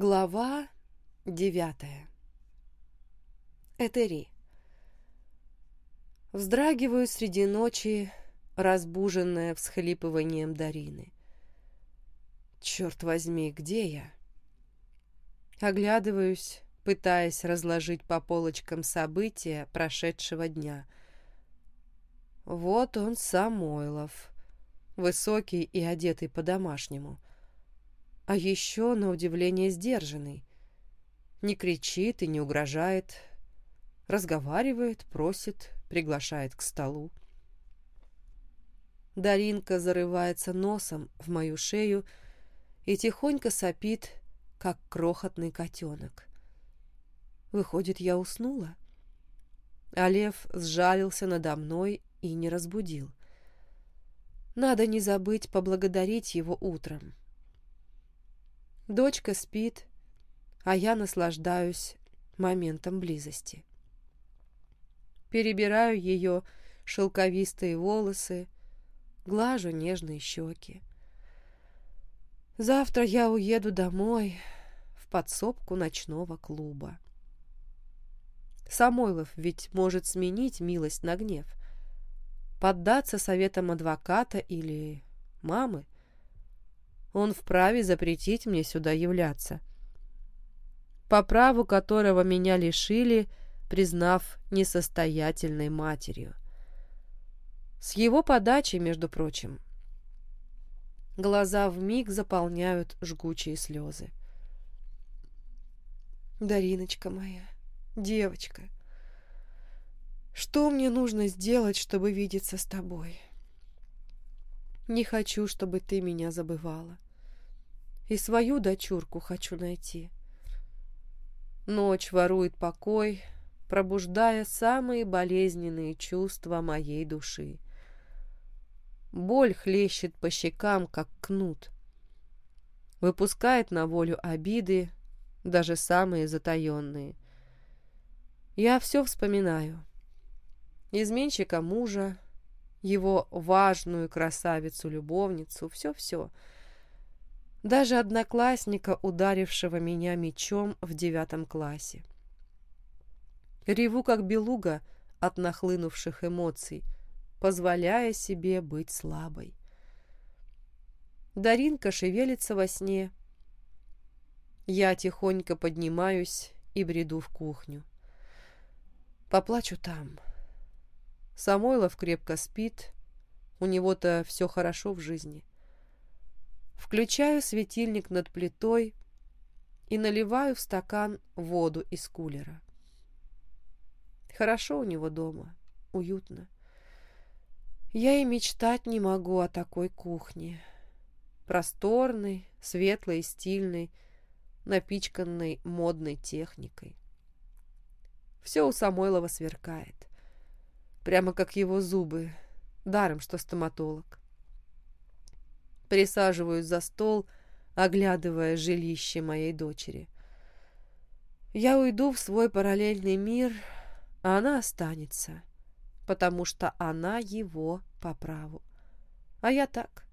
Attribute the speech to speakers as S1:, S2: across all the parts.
S1: Глава девятая. Этери. Вздрагиваю среди ночи, разбуженная всхлипыванием Дарины. Черт возьми, где я? Оглядываюсь, пытаясь разложить по полочкам события прошедшего дня. Вот он, Самойлов, высокий и одетый по-домашнему. А еще, на удивление, сдержанный. Не кричит и не угрожает. Разговаривает, просит, приглашает к столу. Даринка зарывается носом в мою шею и тихонько сопит, как крохотный котенок. Выходит, я уснула? А лев сжалился надо мной и не разбудил. Надо не забыть поблагодарить его утром. Дочка спит, а я наслаждаюсь моментом близости. Перебираю ее шелковистые волосы, глажу нежные щеки. Завтра я уеду домой в подсобку ночного клуба. Самойлов ведь может сменить милость на гнев, поддаться советам адвоката или мамы. Он вправе запретить мне сюда являться, по праву которого меня лишили, признав несостоятельной матерью. С его подачи, между прочим. Глаза вмиг заполняют жгучие слезы. Дариночка моя, девочка, что мне нужно сделать, чтобы видеться с тобой? Не хочу, чтобы ты меня забывала. И свою дочурку хочу найти. Ночь ворует покой, пробуждая самые болезненные чувства моей души. Боль хлещет по щекам, как кнут. Выпускает на волю обиды, даже самые затаенные. Я все вспоминаю. Изменщика мужа, его важную красавицу-любовницу, все-все. Даже одноклассника, ударившего меня мечом в девятом классе. Реву, как белуга от нахлынувших эмоций — позволяя себе быть слабой. Даринка шевелится во сне. Я тихонько поднимаюсь и бреду в кухню. Поплачу там. Самойлов крепко спит, у него-то все хорошо в жизни. Включаю светильник над плитой и наливаю в стакан воду из кулера. Хорошо у него дома, уютно. Я и мечтать не могу о такой кухне. Просторной, светлой и стильной, напичканной модной техникой. Все у Самойлова сверкает. Прямо как его зубы, даром что стоматолог. Присаживаюсь за стол, оглядывая жилище моей дочери. Я уйду в свой параллельный мир, а она останется потому что она его по праву. А я так,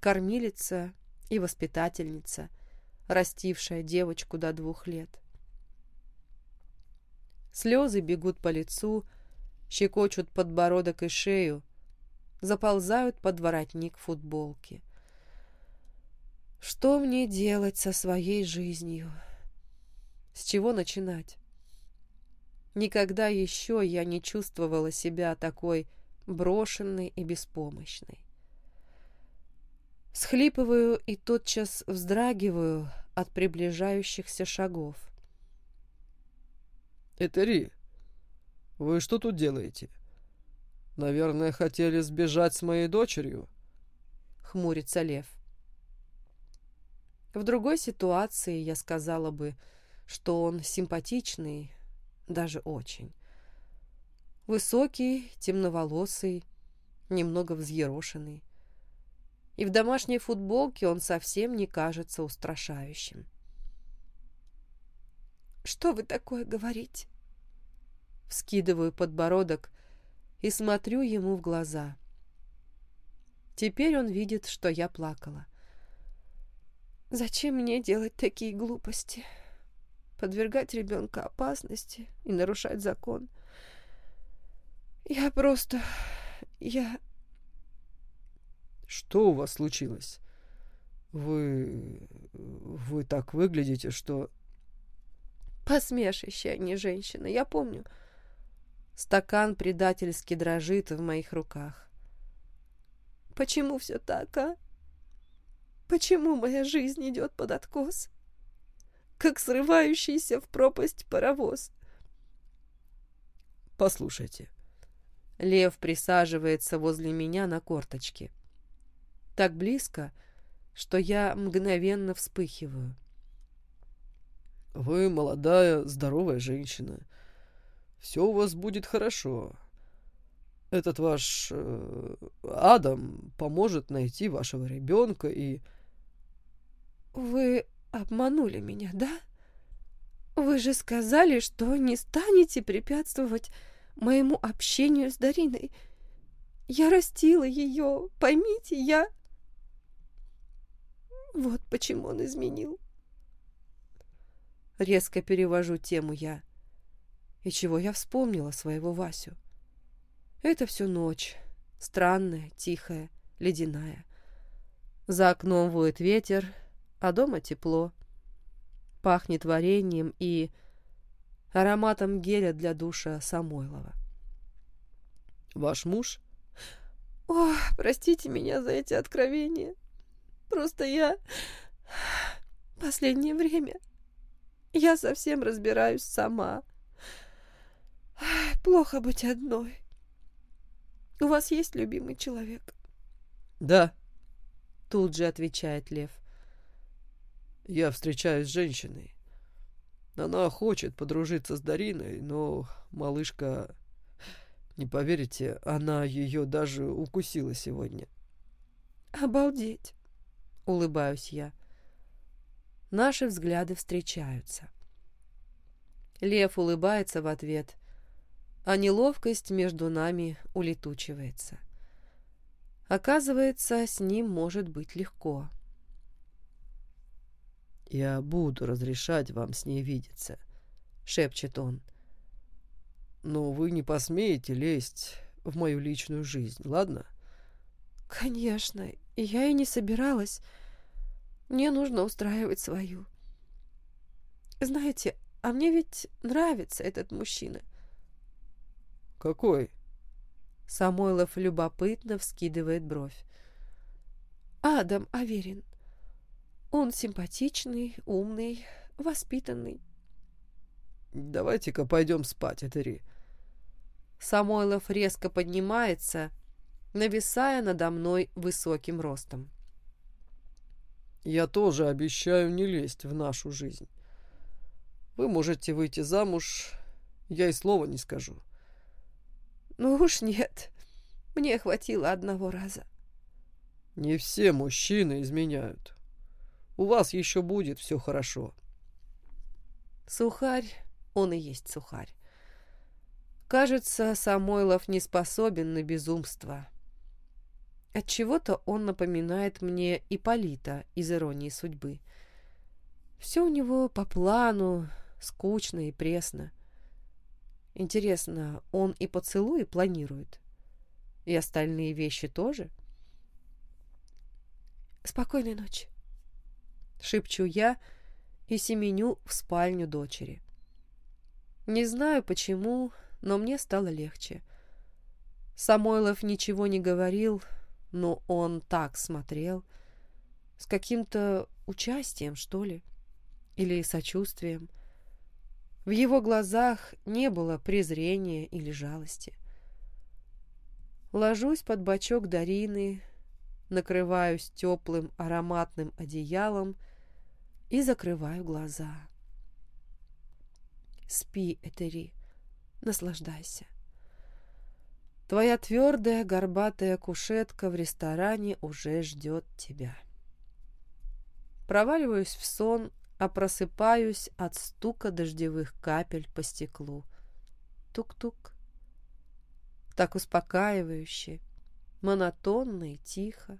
S1: кормилица и воспитательница, растившая девочку до двух лет. Слезы бегут по лицу, щекочут подбородок и шею, заползают под воротник футболки. Что мне делать со своей жизнью? С чего начинать? Никогда еще я не чувствовала себя такой брошенной и беспомощной. Схлипываю и тотчас вздрагиваю от приближающихся шагов.
S2: «Этери, вы что тут делаете? Наверное, хотели сбежать с моей дочерью?»
S1: — хмурится Лев. В другой ситуации я сказала бы, что он симпатичный, даже очень. Высокий, темноволосый, немного взъерошенный. И в домашней футболке он совсем не кажется устрашающим. «Что вы такое говорите?» Вскидываю подбородок и смотрю ему в глаза. Теперь он видит, что я плакала. Зачем мне делать такие глупости? Подвергать ребенка опасности и нарушать закон. Я просто... Я...
S2: Что у вас случилось? Вы... Вы так выглядите, что...
S1: Посмешище, а не женщина, я помню. Стакан предательски дрожит в моих руках. Почему все так, а? Почему моя жизнь идет под откос? Как срывающийся в пропасть паровоз.
S2: Послушайте.
S1: Лев присаживается возле меня на корточке. Так близко, что я мгновенно вспыхиваю.
S2: Вы молодая, здоровая женщина. Все у вас будет хорошо. Этот ваш э, Адам поможет найти вашего ребенка и...
S1: Вы обманули меня, да? Вы же сказали, что не станете препятствовать моему общению с Дариной. Я растила ее, поймите, я... Вот почему он изменил. Резко перевожу тему я. И чего я вспомнила своего Васю? Это всю ночь. Странная, тихая, ледяная. За окном воет ветер, а дома тепло. Пахнет вареньем и ароматом геля для душа Самойлова.
S2: «Ваш муж?»
S1: «О, простите меня за эти откровения. Просто я... Последнее время я совсем разбираюсь сама. Плохо быть одной. У вас есть любимый человек?»
S2: «Да», —
S1: тут же отвечает Лев.
S2: «Я встречаюсь с женщиной. Она хочет подружиться с Дариной, но малышка... Не поверите, она ее даже укусила сегодня».
S1: «Обалдеть!» — улыбаюсь я. Наши взгляды встречаются. Лев улыбается в ответ, а неловкость между нами улетучивается. Оказывается, с ним может быть легко.
S2: «Я буду разрешать вам с ней видеться», — шепчет он. «Но вы не посмеете лезть в мою личную жизнь, ладно?»
S1: «Конечно, я и не собиралась. Мне нужно устраивать свою. Знаете, а мне ведь нравится этот мужчина.
S2: Какой?
S1: Самойлов любопытно вскидывает бровь. Адам Аверин. Он симпатичный, умный, воспитанный.
S2: Давайте-ка пойдем спать, Этери.
S1: Самойлов резко поднимается, нависая надо мной высоким ростом.
S2: Я тоже обещаю не лезть в нашу жизнь. Вы можете выйти замуж, я и слова не скажу.
S1: Ну уж нет, мне хватило одного раза.
S2: Не все мужчины изменяют. У вас еще будет все хорошо.
S1: Сухарь, он и есть сухарь. Кажется, Самойлов не способен на безумство. От чего то он напоминает мне Иполита из «Иронии судьбы». Все у него по плану, скучно и пресно. Интересно, он и поцелуи планирует? И остальные вещи тоже? Спокойной ночи. Шепчу я и семеню в спальню дочери. Не знаю почему, но мне стало легче. Самойлов ничего не говорил, но он так смотрел, с каким-то участием, что ли, или сочувствием. В его глазах не было презрения или жалости. Ложусь под бочок Дарины, накрываюсь теплым ароматным одеялом и закрываю глаза. Спи, Этери, наслаждайся. Твоя твердая горбатая кушетка в ресторане уже ждет тебя. Проваливаюсь в сон, а просыпаюсь от стука дождевых капель по стеклу. Тук-тук. Так успокаивающе, монотонно и тихо.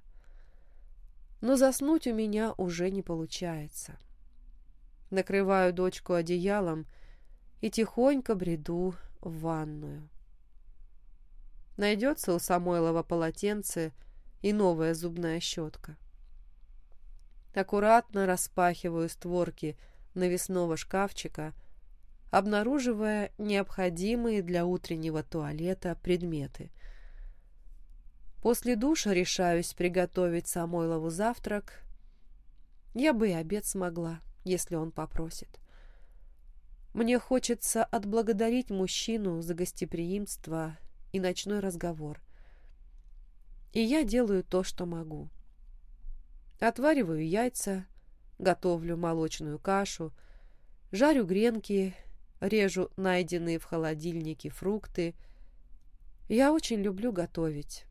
S1: но заснуть у меня уже не получается. Накрываю дочку одеялом и тихонько бреду в ванную. Найдется у Самойлова полотенце и новая зубная щетка. Аккуратно распахиваю створки навесного шкафчика, обнаруживая необходимые для утреннего туалета предметы. После душа решаюсь приготовить Самойлову завтрак. Я бы и обед смогла, если он попросит. Мне хочется отблагодарить мужчину за гостеприимство и ночной разговор. И я делаю то, что могу. Отвариваю яйца, готовлю молочную кашу, жарю гренки, режу найденные в холодильнике фрукты. Я очень люблю готовить.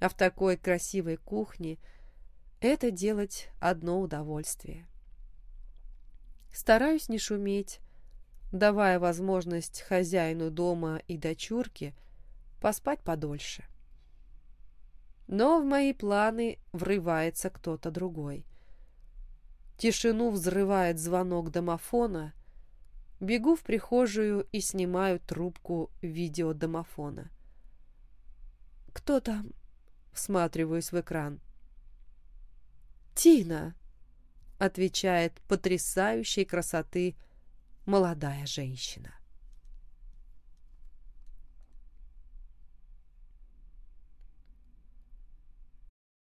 S1: А в такой красивой кухне это делать одно удовольствие. Стараюсь не шуметь, давая возможность хозяину дома и дочурке поспать подольше. Но в мои планы врывается кто-то другой. Тишину взрывает звонок домофона. Бегу в прихожую и снимаю трубку видеодомофона. «Кто там?» — всматриваюсь в экран. «Тина!» — отвечает потрясающей красоты молодая женщина.